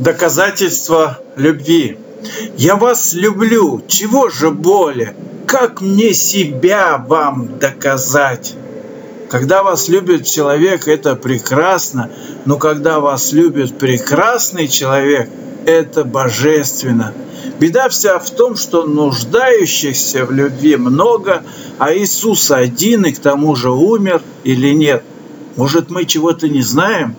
Доказательство любви. Я вас люблю, чего же более? Как мне себя вам доказать? Когда вас любит человек, это прекрасно, но когда вас любит прекрасный человек, это божественно. Беда вся в том, что нуждающихся в любви много, а Иисус один и к тому же умер или нет. Может, мы чего-то не знаем?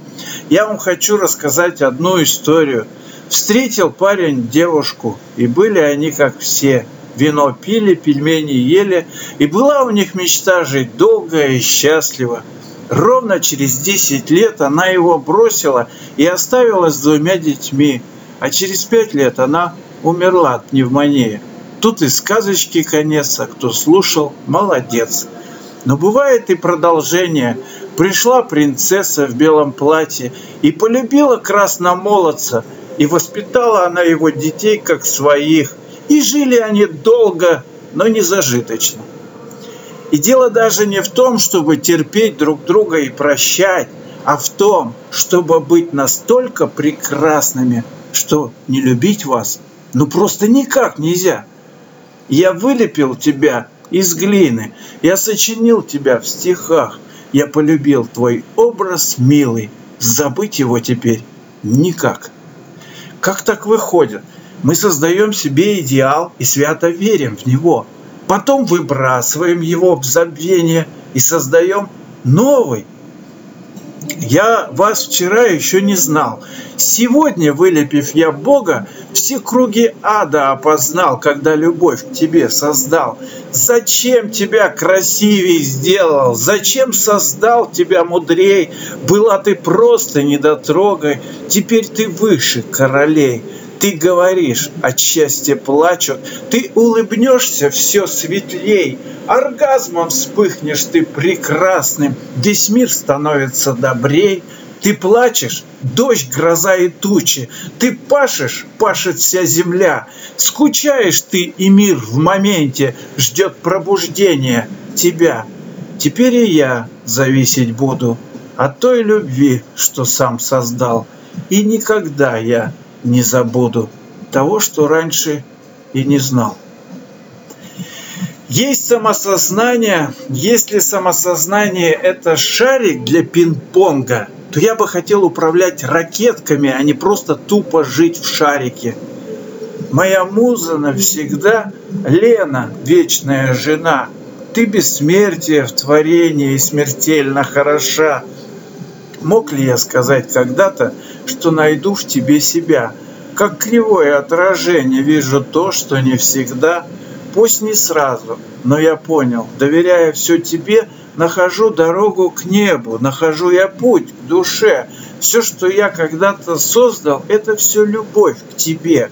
Я вам хочу рассказать одну историю. Встретил парень девушку, и были они как все. Вино пили, пельмени ели, и была у них мечта жить долго и счастливо. Ровно через 10 лет она его бросила и оставила с двумя детьми, а через пять лет она умерла от пневмонии. Тут и сказочки конец, а кто слушал, молодец. Но бывает и продолжение. Пришла принцесса в белом платье и полюбила красномолодца, и воспитала она его детей как своих. И жили они долго, но не зажиточно. И дело даже не в том, чтобы терпеть друг друга и прощать, а в том, чтобы быть настолько прекрасными, что не любить вас ну просто никак нельзя. Я вылепил тебя из глины, я сочинил тебя в стихах, я полюбил твой образ милый, забыть его теперь никак. Как так выходит? Мы создаем себе идеал и свято верим в него. Потом выбрасываем его в забвение и создаем новый, я вас вчера еще не знал. Сегодня, вылепив я Бога, все круги ада опознал, когда любовь к тебе создал. Зачем тебя красивей сделал? Зачем создал тебя мудрей? Была ты просто недотрогой, теперь ты выше королей. Ты говоришь, от счастья плачут, Ты улыбнешься все светлей, Оргазмом вспыхнешь ты прекрасным, Весь мир становится добрей, ты плачешь, дождь, гроза и тучи, Ты пашешь, пашет вся земля, Скучаешь ты, и мир в моменте Ждет пробуждения тебя. Теперь и я зависеть буду От той любви, что сам создал, И никогда я не забуду того, что раньше и не знал. Есть самосознание. Если самосознание – это шарик для пинг-понга, то я бы хотел управлять ракетками, а не просто тупо жить в шарике. Моя муза навсегда – Лена, вечная жена. Ты бессмертие в творении смертельно хороша. Мог ли я сказать когда-то, что найду в тебе себя? Как кривое отражение вижу то, что не всегда, пусть не сразу, но я понял, доверяя все тебе, нахожу дорогу к небу, нахожу я путь к душе. Все, что я когда-то создал, это все любовь к тебе,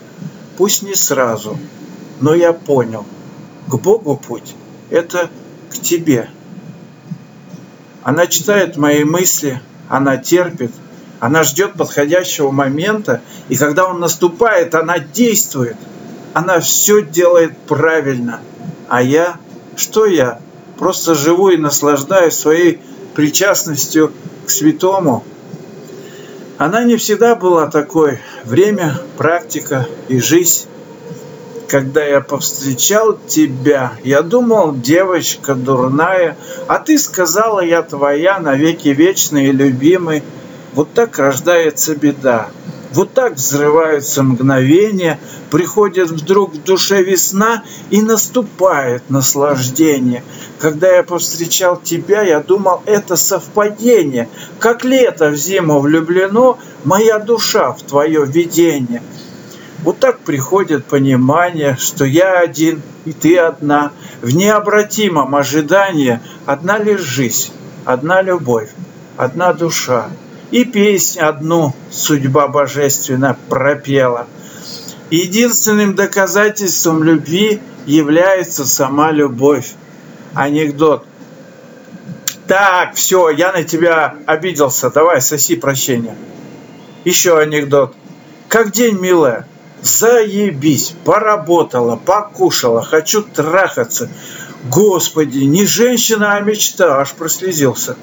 пусть не сразу, но я понял, к Богу путь – это к тебе. Она читает мои мысли, она терпит, она ждет подходящего момента, и когда он наступает, она действует. Она все делает правильно. А я, что я? Просто живу и наслаждаюсь своей причастностью к святому. Она не всегда была такой. Время, практика и жизнь. Когда я повстречал тебя, я думал, девочка дурная, а ты сказала, я твоя, навеки вечный и любимый. Вот так рождается беда. Вот так взрываются мгновения, приходит вдруг в душе весна и наступает наслаждение. Когда я повстречал тебя, я думал, это совпадение. Как лето в зиму влюблено, моя душа в твое видение – вот так приходит понимание, что я один и ты одна. В необратимом ожидании одна лишь жизнь, одна любовь, одна душа. И песнь одну судьба божественная пропела. Единственным доказательством любви является сама любовь. Анекдот. Так, все, я на тебя обиделся. Давай, соси прощения. Еще анекдот. Как день, милая? Заебись, поработала, покушала, хочу трахаться. Господи, не женщина, а мечта, аж прослезился.